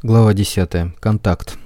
Глава 10. Контакт.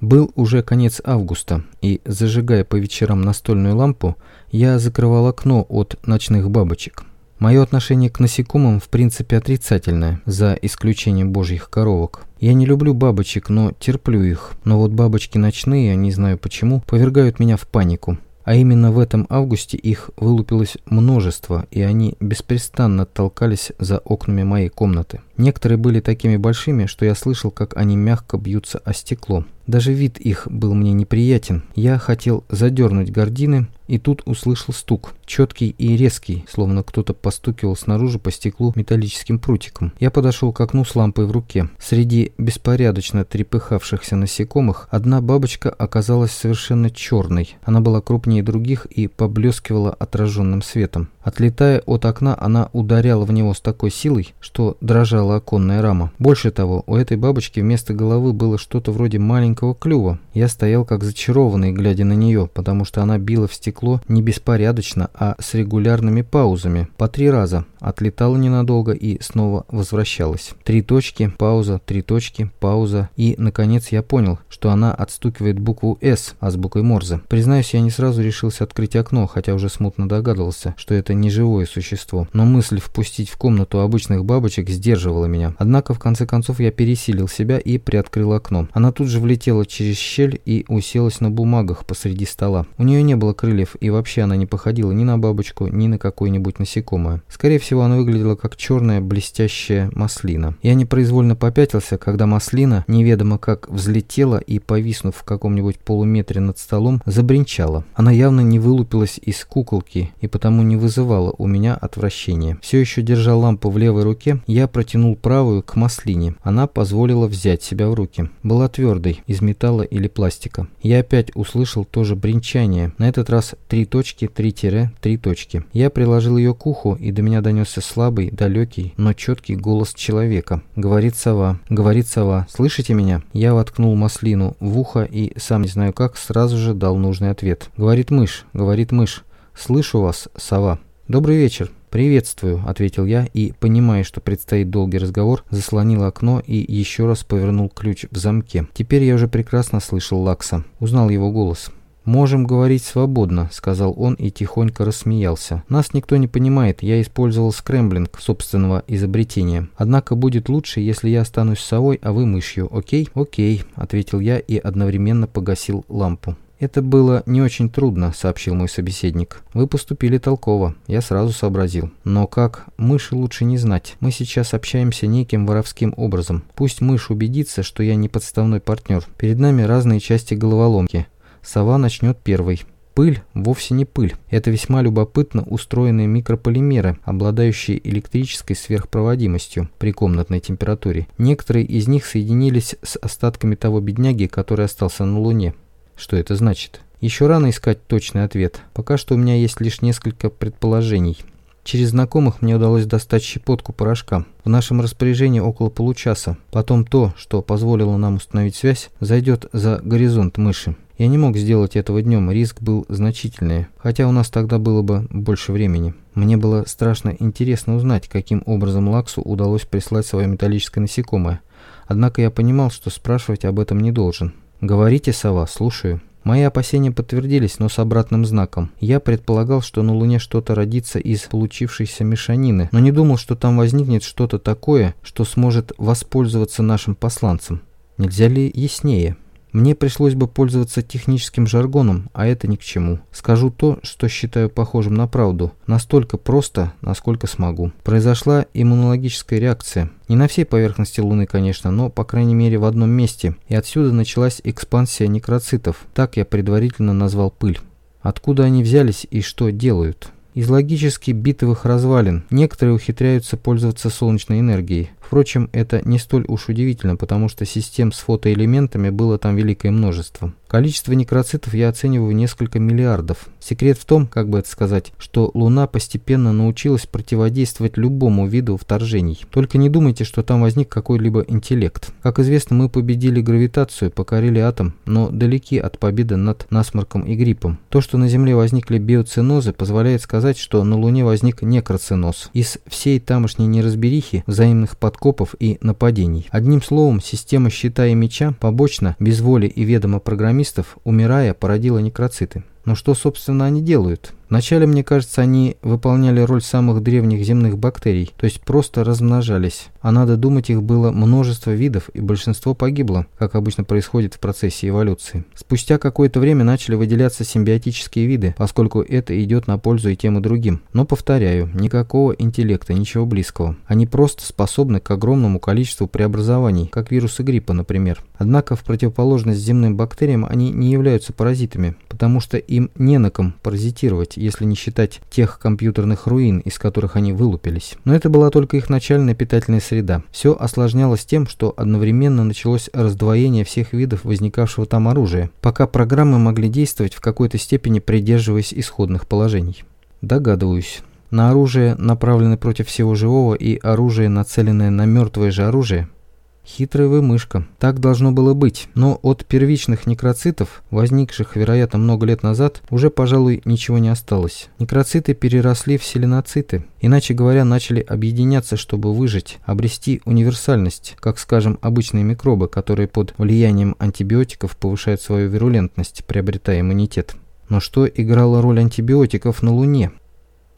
Был уже конец августа, и, зажигая по вечерам настольную лампу, я закрывал окно от ночных бабочек. Мое отношение к насекомым в принципе отрицательное, за исключением божьих коровок. Я не люблю бабочек, но терплю их. Но вот бабочки ночные, не знаю почему, повергают меня в панику. А именно в этом августе их вылупилось множество, и они беспрестанно толкались за окнами моей комнаты. Некоторые были такими большими, что я слышал, как они мягко бьются о стекло. Даже вид их был мне неприятен. Я хотел задернуть гардины, и тут услышал стук, четкий и резкий, словно кто-то постукивал снаружи по стеклу металлическим прутиком. Я подошел к окну с лампой в руке. Среди беспорядочно трепыхавшихся насекомых одна бабочка оказалась совершенно черной. Она была крупнее других и поблескивала отраженным светом. Отлетая от окна, она ударяла в него с такой силой, что дрожала оконная рама. Больше того, у этой бабочки вместо головы было что-то вроде маленького клюва. Я стоял как зачарованный, глядя на нее, потому что она била в стекло не беспорядочно, а с регулярными паузами, по три раза. Отлетала ненадолго и снова возвращалась. Три точки, пауза, три точки, пауза. И, наконец, я понял, что она отстукивает букву «С» азбукой Морзе. Признаюсь, я не сразу решился открыть окно, хотя уже смутно догадывался, что это не живое существо. Но мысль впустить в комнату обычных бабочек сдерживала меня. Однако, в конце концов, я пересилил себя и приоткрыл окно. Она тут же влетела через щель и уселась на бумагах посреди стола. У нее не было крыльев, и вообще она не походила ни на бабочку, ни на какое-нибудь насекомое. Скорее всего, она выглядела как черная блестящая маслина. Я непроизвольно попятился, когда маслина, неведомо как, взлетела и, повиснув в каком-нибудь полуметре над столом, забринчала. Она явно не вылупилась из куколки и потому не вызывала у меня отвращения. Все еще держа лампу в левой руке, я протянул правую к маслине. Она позволила взять себя в руки. Была твердой, из металла или пластика. Я опять услышал тоже бренчание. На этот раз три точки, три тире, три точки. Я приложил ее к уху, и до меня донесся слабый, далекий, но четкий голос человека. Говорит сова, говорит сова, слышите меня? Я воткнул маслину в ухо и, сам не знаю как, сразу же дал нужный ответ. Говорит мышь, говорит мышь. «Слышу вас, сова». «Добрый вечер». «Приветствую», — ответил я и, понимая, что предстоит долгий разговор, заслонил окно и еще раз повернул ключ в замке. Теперь я уже прекрасно слышал Лакса. Узнал его голос. «Можем говорить свободно», — сказал он и тихонько рассмеялся. «Нас никто не понимает, я использовал скрэмблинг собственного изобретения. Однако будет лучше, если я останусь совой, а вы мышью, окей?» «Окей», — ответил я и одновременно погасил лампу. «Это было не очень трудно», — сообщил мой собеседник. «Вы поступили толково, я сразу сообразил. Но как? Мыши лучше не знать. Мы сейчас общаемся неким воровским образом. Пусть мышь убедится, что я не подставной партнер. Перед нами разные части головоломки. Сова начнет первой». Пыль вовсе не пыль. Это весьма любопытно устроенные микрополимеры, обладающие электрической сверхпроводимостью при комнатной температуре. Некоторые из них соединились с остатками того бедняги, который остался на Луне. Что это значит? Еще рано искать точный ответ. Пока что у меня есть лишь несколько предположений. Через знакомых мне удалось достать щепотку порошка. В нашем распоряжении около получаса. Потом то, что позволило нам установить связь, зайдет за горизонт мыши. Я не мог сделать этого днем, риск был значительный, хотя у нас тогда было бы больше времени. Мне было страшно интересно узнать, каким образом Лаксу удалось прислать свое металлическое насекомое. Однако я понимал, что спрашивать об этом не должен. «Говорите, сова, слушаю». Мои опасения подтвердились, но с обратным знаком. Я предполагал, что на Луне что-то родится из получившейся мешанины, но не думал, что там возникнет что-то такое, что сможет воспользоваться нашим посланцем. Нельзя ли яснее? Мне пришлось бы пользоваться техническим жаргоном, а это ни к чему. Скажу то, что считаю похожим на правду. Настолько просто, насколько смогу. Произошла иммунологическая реакция. Не на всей поверхности Луны, конечно, но, по крайней мере, в одном месте. И отсюда началась экспансия некроцитов. Так я предварительно назвал пыль. Откуда они взялись и что делают? Из логически битовых развалин некоторые ухитряются пользоваться солнечной энергией. Впрочем, это не столь уж удивительно, потому что систем с фотоэлементами было там великое множество. Количество некроцитов я оцениваю несколько миллиардов. Секрет в том, как бы это сказать, что Луна постепенно научилась противодействовать любому виду вторжений. Только не думайте, что там возник какой-либо интеллект. Как известно, мы победили гравитацию, покорили атом, но далеки от победы над насморком и гриппом. То, что на Земле возникли биоценозы, позволяет сказать, сказать, что на Луне возник некроциноз из всей тамошней неразберихи, взаимных подкопов и нападений. Одним словом, система щита и меча побочно, без воли и ведома программистов, умирая, породила некроциты. Но что, собственно, они делают? Вначале, мне кажется, они выполняли роль самых древних земных бактерий, то есть просто размножались. А надо думать, их было множество видов, и большинство погибло, как обычно происходит в процессе эволюции. Спустя какое-то время начали выделяться симбиотические виды, поскольку это идет на пользу и тем и другим. Но, повторяю, никакого интеллекта, ничего близкого. Они просто способны к огромному количеству преобразований, как вирусы гриппа, например. Однако, в противоположность земным бактериям, они не являются паразитами, потому что им не на ком паразитировать, если не считать тех компьютерных руин, из которых они вылупились. Но это была только их начальная питательная среда. Все осложнялось тем, что одновременно началось раздвоение всех видов возникавшего там оружия, пока программы могли действовать в какой-то степени придерживаясь исходных положений. Догадываюсь. На оружие, направленное против всего живого, и оружие, нацеленное на мертвое же оружие – Хитрая вы мышка. Так должно было быть. Но от первичных некроцитов, возникших, вероятно, много лет назад, уже, пожалуй, ничего не осталось. Некроциты переросли в селеноциты. Иначе говоря, начали объединяться, чтобы выжить, обрести универсальность, как, скажем, обычные микробы, которые под влиянием антибиотиков повышают свою вирулентность, приобретая иммунитет. Но что играло роль антибиотиков на Луне?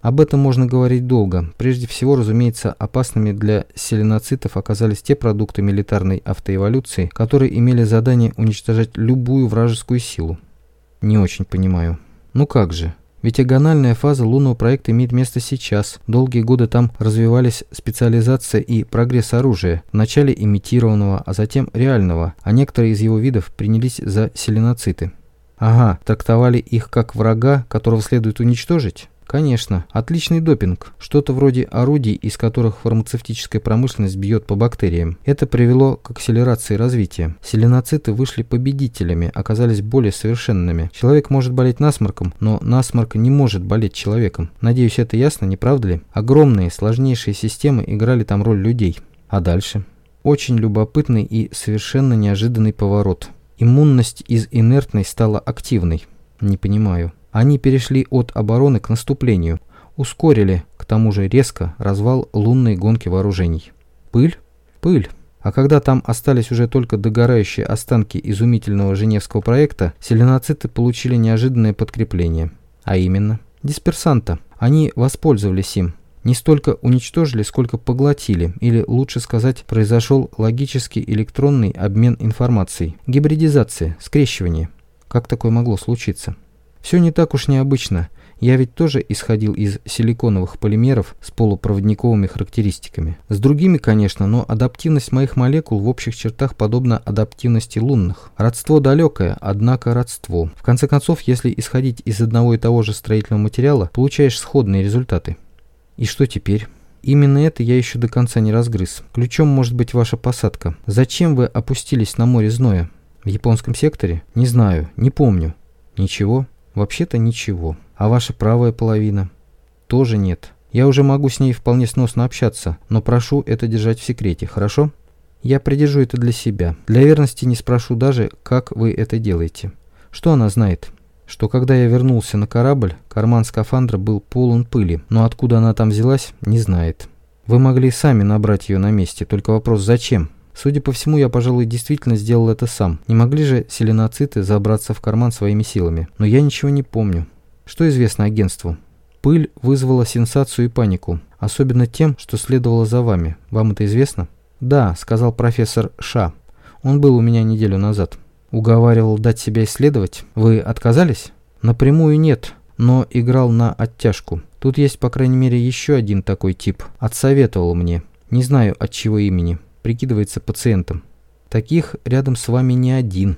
Об этом можно говорить долго. Прежде всего, разумеется, опасными для селеноцитов оказались те продукты милитарной автоэволюции, которые имели задание уничтожать любую вражескую силу. Не очень понимаю. Ну как же? Ведь агональная фаза лунного проекта имеет место сейчас. Долгие годы там развивались специализация и прогресс оружия, вначале имитированного, а затем реального, а некоторые из его видов принялись за селеноциты. Ага, трактовали их как врага, которого следует уничтожить? Конечно, отличный допинг, что-то вроде орудий, из которых фармацевтическая промышленность бьет по бактериям. Это привело к акселерации развития. Селеноциты вышли победителями, оказались более совершенными. Человек может болеть насморком, но насморк не может болеть человеком. Надеюсь, это ясно, не правда ли? Огромные, сложнейшие системы играли там роль людей. А дальше? Очень любопытный и совершенно неожиданный поворот. Иммунность из инертной стала активной. Не понимаю. Они перешли от обороны к наступлению, ускорили, к тому же резко, развал лунной гонки вооружений. Пыль? Пыль. А когда там остались уже только догорающие останки изумительного Женевского проекта, селеноциты получили неожиданное подкрепление. А именно, дисперсанта. Они воспользовались им. Не столько уничтожили, сколько поглотили, или лучше сказать, произошел логический электронный обмен информацией. Гибридизация, скрещивание. Как такое могло случиться? Все не так уж необычно. Я ведь тоже исходил из силиконовых полимеров с полупроводниковыми характеристиками. С другими, конечно, но адаптивность моих молекул в общих чертах подобна адаптивности лунных. Родство далекое, однако родство. В конце концов, если исходить из одного и того же строительного материала, получаешь сходные результаты. И что теперь? Именно это я еще до конца не разгрыз. Ключом может быть ваша посадка. Зачем вы опустились на море зноя? В японском секторе? Не знаю, не помню. Ничего? Вообще-то ничего. А ваша правая половина? Тоже нет. Я уже могу с ней вполне сносно общаться, но прошу это держать в секрете, хорошо? Я придержу это для себя. Для верности не спрошу даже, как вы это делаете. Что она знает? Что когда я вернулся на корабль, карман скафандра был полон пыли, но откуда она там взялась, не знает. Вы могли сами набрать ее на месте, только вопрос зачем? Судя по всему, я, пожалуй, действительно сделал это сам. Не могли же селеноциты забраться в карман своими силами. Но я ничего не помню. Что известно агентству? Пыль вызвала сенсацию и панику. Особенно тем, что следовало за вами. Вам это известно? Да, сказал профессор Ша. Он был у меня неделю назад. Уговаривал дать себя исследовать. Вы отказались? Напрямую нет, но играл на оттяжку. Тут есть, по крайней мере, еще один такой тип. Отсоветовал мне. Не знаю, от чего имени прикидывается пациентом. Таких рядом с вами не один.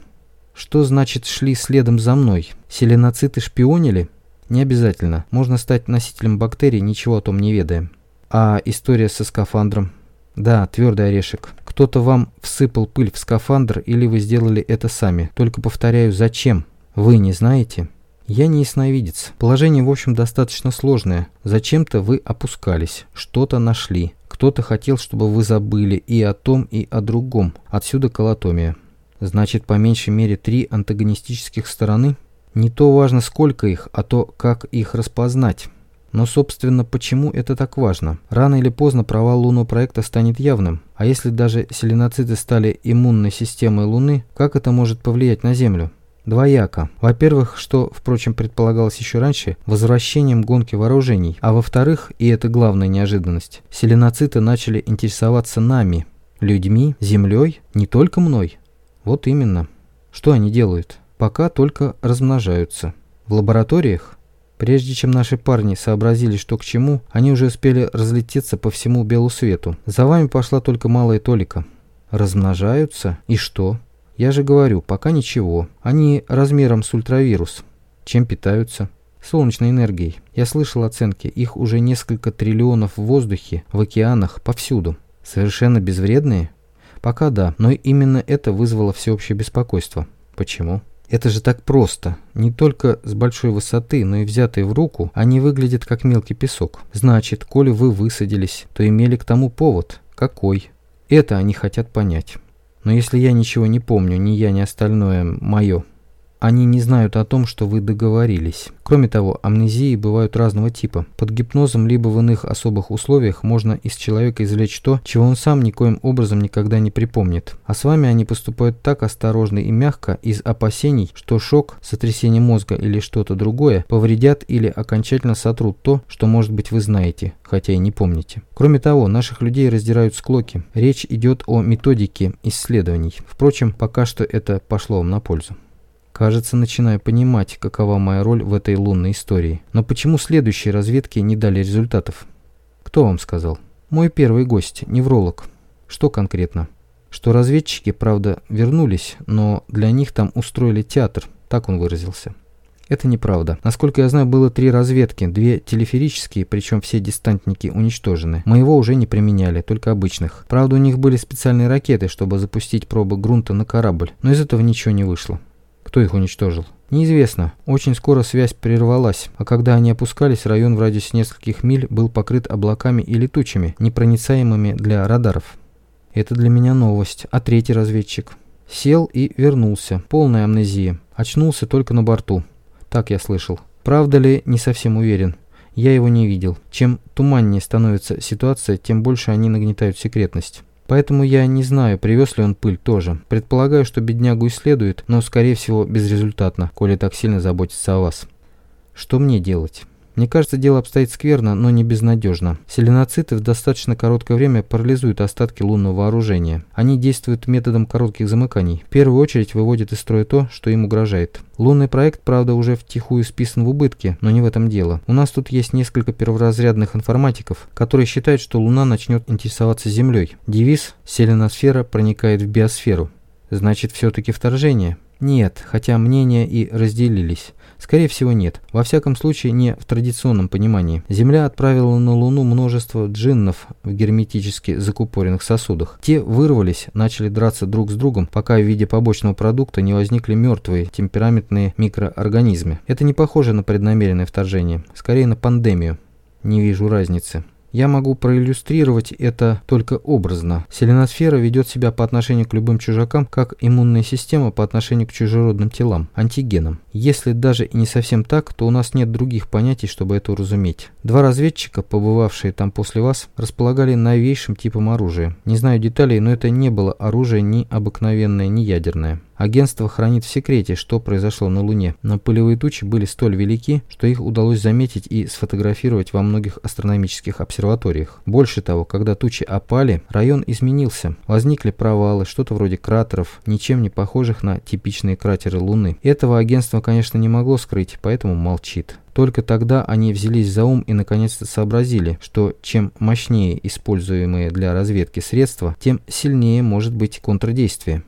Что значит шли следом за мной? Селеноциты шпионили? Не обязательно. Можно стать носителем бактерий, ничего о том не ведая. А история со скафандром? Да, твердый орешек. Кто-то вам всыпал пыль в скафандр или вы сделали это сами. Только повторяю, зачем? Вы не знаете? Я не ясновидец. Положение, в общем, достаточно сложное. Зачем-то вы опускались, что-то нашли. Кто-то хотел, чтобы вы забыли и о том, и о другом. Отсюда колотомия. Значит, по меньшей мере три антагонистических стороны? Не то важно, сколько их, а то, как их распознать. Но, собственно, почему это так важно? Рано или поздно провал лунного проекта станет явным. А если даже селеноциты стали иммунной системой Луны, как это может повлиять на Землю? Двояко. Во-первых, что, впрочем, предполагалось еще раньше, возвращением гонки вооружений. А во-вторых, и это главная неожиданность, селеноциты начали интересоваться нами, людьми, землей, не только мной. Вот именно. Что они делают? Пока только размножаются. В лабораториях? Прежде чем наши парни сообразили, что к чему, они уже успели разлететься по всему белу свету. За вами пошла только малая толика. Размножаются? И что? Я же говорю, пока ничего. Они размером с ультравирус. Чем питаются? Солнечной энергией. Я слышал оценки, их уже несколько триллионов в воздухе, в океанах, повсюду. Совершенно безвредные? Пока да, но именно это вызвало всеобщее беспокойство. Почему? Это же так просто. Не только с большой высоты, но и взятые в руку, они выглядят как мелкий песок. Значит, коли вы высадились, то имели к тому повод. Какой? Это они хотят понять. Но если я ничего не помню, ни я, ни остальное мое, они не знают о том, что вы договорились. Кроме того, амнезии бывают разного типа. Под гипнозом либо в иных особых условиях можно из человека извлечь то, чего он сам никоим образом никогда не припомнит. А с вами они поступают так осторожно и мягко из опасений, что шок, сотрясение мозга или что-то другое повредят или окончательно сотрут то, что, может быть, вы знаете, хотя и не помните. Кроме того, наших людей раздирают склоки. Речь идет о методике исследований. Впрочем, пока что это пошло вам на пользу. Кажется, начинаю понимать, какова моя роль в этой лунной истории. Но почему следующие разведки не дали результатов? Кто вам сказал? Мой первый гость, невролог. Что конкретно? Что разведчики, правда, вернулись, но для них там устроили театр, так он выразился. Это неправда. Насколько я знаю, было три разведки, две телеферические, причем все дистантники уничтожены. Моего уже не применяли, только обычных. Правда, у них были специальные ракеты, чтобы запустить пробы грунта на корабль, но из этого ничего не вышло. Кто их уничтожил? Неизвестно. Очень скоро связь прервалась, а когда они опускались, район в радиусе нескольких миль был покрыт облаками и летучими, непроницаемыми для радаров. Это для меня новость. А третий разведчик? Сел и вернулся. Полная амнезия. Очнулся только на борту. Так я слышал. Правда ли, не совсем уверен. Я его не видел. Чем туманнее становится ситуация, тем больше они нагнетают секретность. Поэтому я не знаю, привез ли он пыль тоже. Предполагаю, что беднягу исследует, но, скорее всего, безрезультатно, коли так сильно заботится о вас. Что мне делать? Мне кажется, дело обстоит скверно, но не безнадежно. Селеноциты в достаточно короткое время парализуют остатки лунного вооружения. Они действуют методом коротких замыканий. В первую очередь выводят из строя то, что им угрожает. Лунный проект, правда, уже втихую списан в убытке, но не в этом дело. У нас тут есть несколько перворазрядных информатиков, которые считают, что Луна начнет интересоваться Землей. Девиз «Селеносфера проникает в биосферу». Значит, все-таки вторжение? Нет, хотя мнения и разделились. Скорее всего нет. Во всяком случае не в традиционном понимании. Земля отправила на Луну множество джиннов в герметически закупоренных сосудах. Те вырвались, начали драться друг с другом, пока в виде побочного продукта не возникли мертвые темпераментные микроорганизмы. Это не похоже на преднамеренное вторжение, скорее на пандемию. Не вижу разницы. Я могу проиллюстрировать это только образно. Селеносфера ведет себя по отношению к любым чужакам, как иммунная система по отношению к чужеродным телам, антигенам. Если даже и не совсем так, то у нас нет других понятий, чтобы это уразуметь. Два разведчика, побывавшие там после вас, располагали новейшим типом оружия. Не знаю деталей, но это не было оружие ни обыкновенное, ни ядерное. Агентство хранит в секрете, что произошло на Луне, но пылевые тучи были столь велики, что их удалось заметить и сфотографировать во многих астрономических обсерваториях. Больше того, когда тучи опали, район изменился. Возникли провалы, что-то вроде кратеров, ничем не похожих на типичные кратеры Луны. Этого агентство, конечно, не могло скрыть, поэтому молчит. Только тогда они взялись за ум и наконец-то сообразили, что чем мощнее используемые для разведки средства, тем сильнее может быть контрдействие.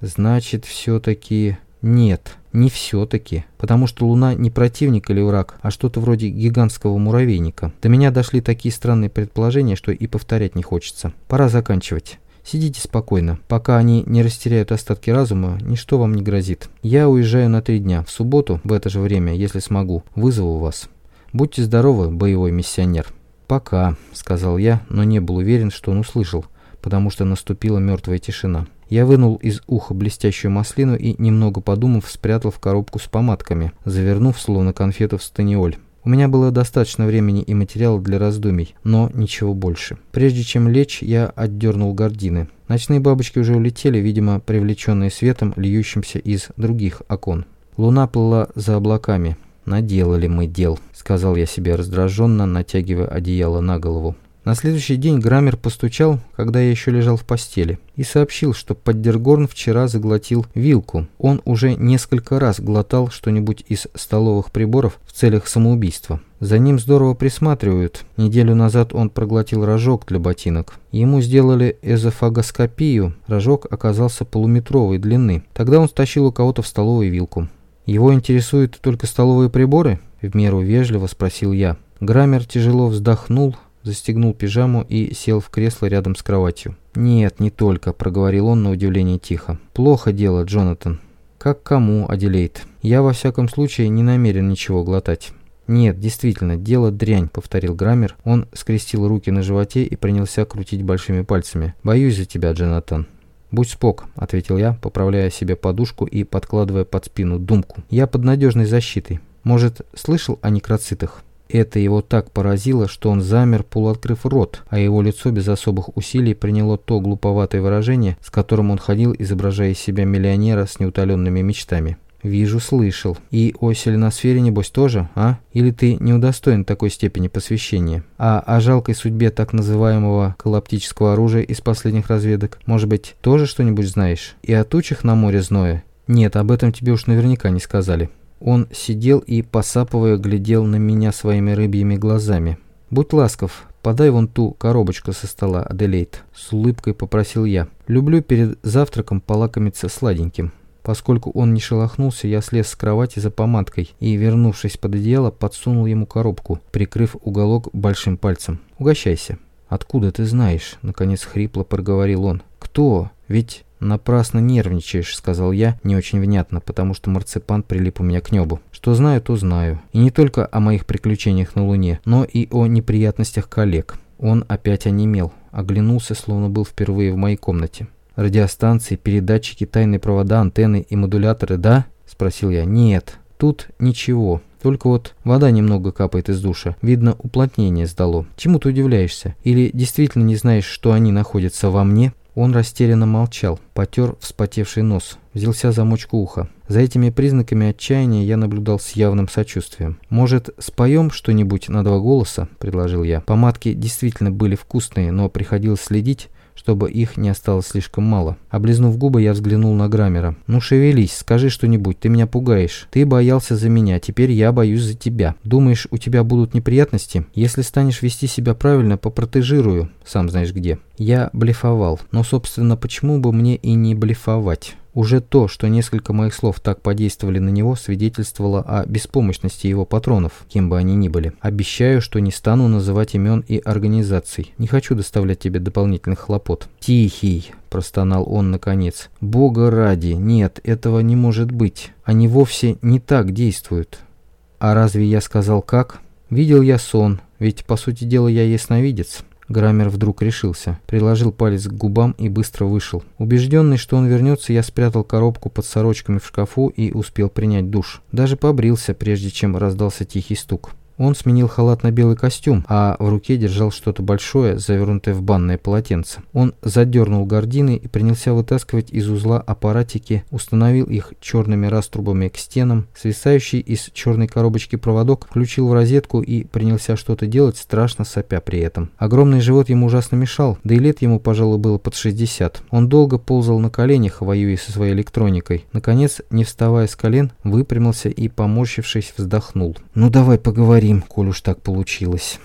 Значит, все-таки... Нет, не все-таки. Потому что Луна не противник или враг, а что-то вроде гигантского муравейника. До меня дошли такие странные предположения, что и повторять не хочется. Пора заканчивать. Сидите спокойно. Пока они не растеряют остатки разума, ничто вам не грозит. Я уезжаю на три дня. В субботу, в это же время, если смогу, вызову вас. Будьте здоровы, боевой миссионер. «Пока», — сказал я, но не был уверен, что он услышал, потому что наступила мертвая тишина. Я вынул из уха блестящую маслину и, немного подумав, спрятал в коробку с помадками, завернув словно конфету в станиоль. У меня было достаточно времени и материала для раздумий, но ничего больше. Прежде чем лечь, я отдернул гардины. Ночные бабочки уже улетели, видимо, привлеченные светом, льющимся из других окон. Луна плыла за облаками. «Наделали мы дел», — сказал я себе раздраженно, натягивая одеяло на голову. На следующий день Граммер постучал, когда я еще лежал в постели, и сообщил, что Поддергорн вчера заглотил вилку. Он уже несколько раз глотал что-нибудь из столовых приборов в целях самоубийства. За ним здорово присматривают. Неделю назад он проглотил рожок для ботинок. Ему сделали эзофагоскопию. Рожок оказался полуметровой длины. Тогда он стащил у кого-то в столовую вилку. «Его интересуют только столовые приборы?» – в меру вежливо спросил я. Граммер тяжело вздохнул, застегнул пижаму и сел в кресло рядом с кроватью. «Нет, не только», – проговорил он на удивление тихо. «Плохо дело, Джонатан». «Как кому, Аделейд? Я, во всяком случае, не намерен ничего глотать». «Нет, действительно, дело дрянь», — повторил Граммер. Он скрестил руки на животе и принялся крутить большими пальцами. «Боюсь за тебя, Джонатан». «Будь спок», — ответил я, поправляя себе подушку и подкладывая под спину думку. «Я под надежной защитой. Может, слышал о некроцитах?» Это его так поразило, что он замер, полуоткрыв рот, а его лицо без особых усилий приняло то глуповатое выражение, с которым он ходил, изображая из себя миллионера с неутоленными мечтами. «Вижу, слышал. И о селеносфере, небось, тоже, а? Или ты не удостоен такой степени посвящения? А о жалкой судьбе так называемого коллаптического оружия из последних разведок, может быть, тоже что-нибудь знаешь? И о тучах на море зноя? Нет, об этом тебе уж наверняка не сказали». Он сидел и, посапывая, глядел на меня своими рыбьими глазами. «Будь ласков, подай вон ту коробочку со стола, Аделейд», — с улыбкой попросил я. «Люблю перед завтраком полакомиться сладеньким». Поскольку он не шелохнулся, я слез с кровати за помадкой и, вернувшись под одеяло, подсунул ему коробку, прикрыв уголок большим пальцем. «Угощайся». «Откуда ты знаешь?» — наконец хрипло проговорил он. «Кто? Ведь «Напрасно нервничаешь», — сказал я, не очень внятно, потому что марципан прилип у меня к небу. Что знаю, то знаю. И не только о моих приключениях на Луне, но и о неприятностях коллег. Он опять онемел, оглянулся, словно был впервые в моей комнате. «Радиостанции, передатчики, тайные провода, антенны и модуляторы, да?» — спросил я. «Нет, тут ничего. Только вот вода немного капает из душа. Видно, уплотнение сдало. Чему ты удивляешься? Или действительно не знаешь, что они находятся во мне?» Он растерянно молчал, потер вспотевший нос, взялся за мочку уха. За этими признаками отчаяния я наблюдал с явным сочувствием. «Может, споем что-нибудь на два голоса?» – предложил я. Помадки действительно были вкусные, но приходилось следить, чтобы их не осталось слишком мало. Облизнув губы, я взглянул на Граммера. «Ну шевелись, скажи что-нибудь, ты меня пугаешь. Ты боялся за меня, теперь я боюсь за тебя. Думаешь, у тебя будут неприятности? Если станешь вести себя правильно, попротежирую, сам знаешь где». Я блефовал, но, собственно, почему бы мне и не блефовать? Уже то, что несколько моих слов так подействовали на него, свидетельствовало о беспомощности его патронов, кем бы они ни были. Обещаю, что не стану называть имен и организаций. Не хочу доставлять тебе дополнительных хлопот. «Тихий», – простонал он наконец. «Бога ради, нет, этого не может быть. Они вовсе не так действуют». «А разве я сказал как?» «Видел я сон, ведь, по сути дела, я ясновидец». Граммер вдруг решился, приложил палец к губам и быстро вышел. Убежденный, что он вернется, я спрятал коробку под сорочками в шкафу и успел принять душ. Даже побрился, прежде чем раздался тихий стук. Он сменил халат на белый костюм, а в руке держал что-то большое, завернутое в банное полотенце. Он задернул гардины и принялся вытаскивать из узла аппаратики, установил их черными раструбами к стенам, свисающий из черной коробочки проводок, включил в розетку и принялся что-то делать, страшно сопя при этом. Огромный живот ему ужасно мешал, да и лет ему, пожалуй, было под 60. Он долго ползал на коленях, воюя со своей электроникой. Наконец, не вставая с колен, выпрямился и, поморщившись, вздохнул. «Ну давай поговорим» поговорим, коль уж так получилось».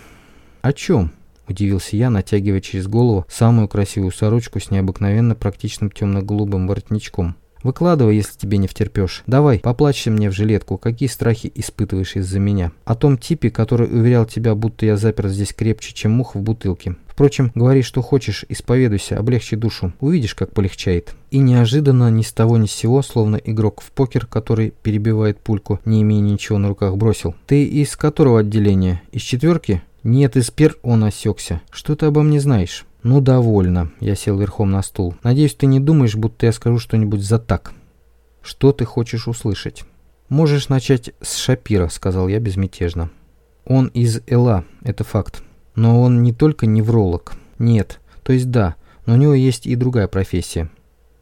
«О чем?» – удивился я, натягивая через голову самую красивую сорочку с необыкновенно практичным темно-голубым воротничком. Выкладывай, если тебе не втерпешь. Давай, поплачься мне в жилетку, какие страхи испытываешь из-за меня. О том типе, который уверял тебя, будто я запер здесь крепче, чем мух в бутылке. Впрочем, говори, что хочешь, исповедуйся, облегчи душу. Увидишь, как полегчает. И неожиданно, ни с того ни с сего, словно игрок в покер, который перебивает пульку, не имея ничего на руках, бросил. Ты из которого отделения? Из четверки? Нет, из пер он осекся. Что ты обо мне знаешь? «Ну, довольно». Я сел верхом на стул. «Надеюсь, ты не думаешь, будто я скажу что-нибудь за так». «Что ты хочешь услышать?» «Можешь начать с Шапира», — сказал я безмятежно. Он из Эла, это факт. Но он не только невролог. Нет, то есть да, но у него есть и другая профессия.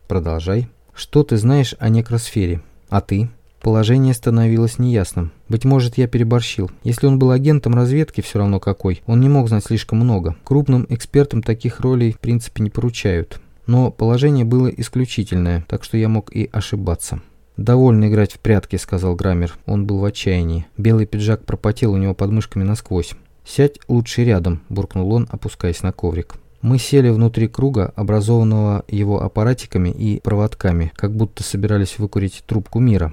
Продолжай. Что ты знаешь о некросфере? А ты? Положение становилось неясным. Быть может, я переборщил. Если он был агентом разведки, все равно какой, он не мог знать слишком много. Крупным экспертам таких ролей в принципе не поручают. Но положение было исключительное, так что я мог и ошибаться. «Довольно играть в прятки», — сказал Граммер. Он был в отчаянии. Белый пиджак пропотел у него под мышками насквозь. «Сядь лучше рядом», — буркнул он, опускаясь на коврик. Мы сели внутри круга, образованного его аппаратиками и проводками, как будто собирались выкурить трубку мира.